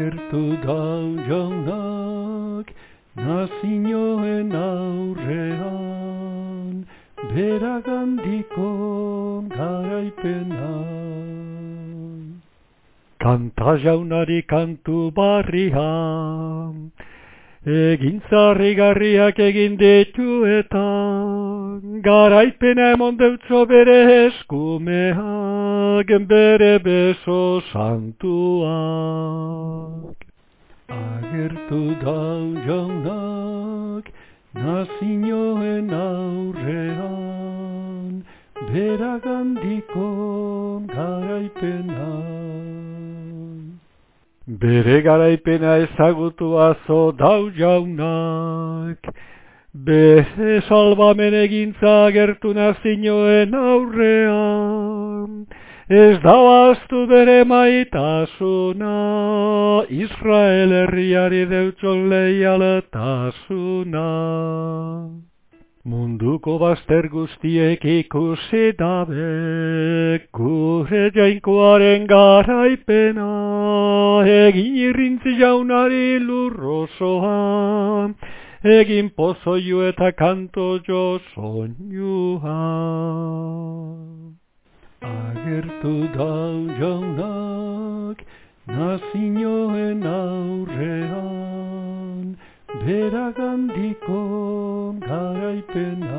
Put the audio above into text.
Agertu dau jaunak nazinoen aurrean Beragandiko garaipena. Kanta jaunari kantu barrian Egin zarri garriak egin ditu eta Garaipena emon deutzo bere eskumeak Bere beso santuak Agertu dau jaunak Nazinoen aurrean. Beragandiko garaipena. Bere garaipena ezagutu azo dau jaunak, Bere salbamen egintza gertu nazinoen aurrean, Ez dauaztu bere maitasuna, Israel herriari deutzon leialetasuna. Munduko bazter guztiek ikusi dabe, gure jainkoaren garaipena, egin irrintzi jaunari lurrosoa, egin pozoio eta kanto jo soinua. Agertu dau jaunak, nazinoen aurrean, beragandiko garaipena.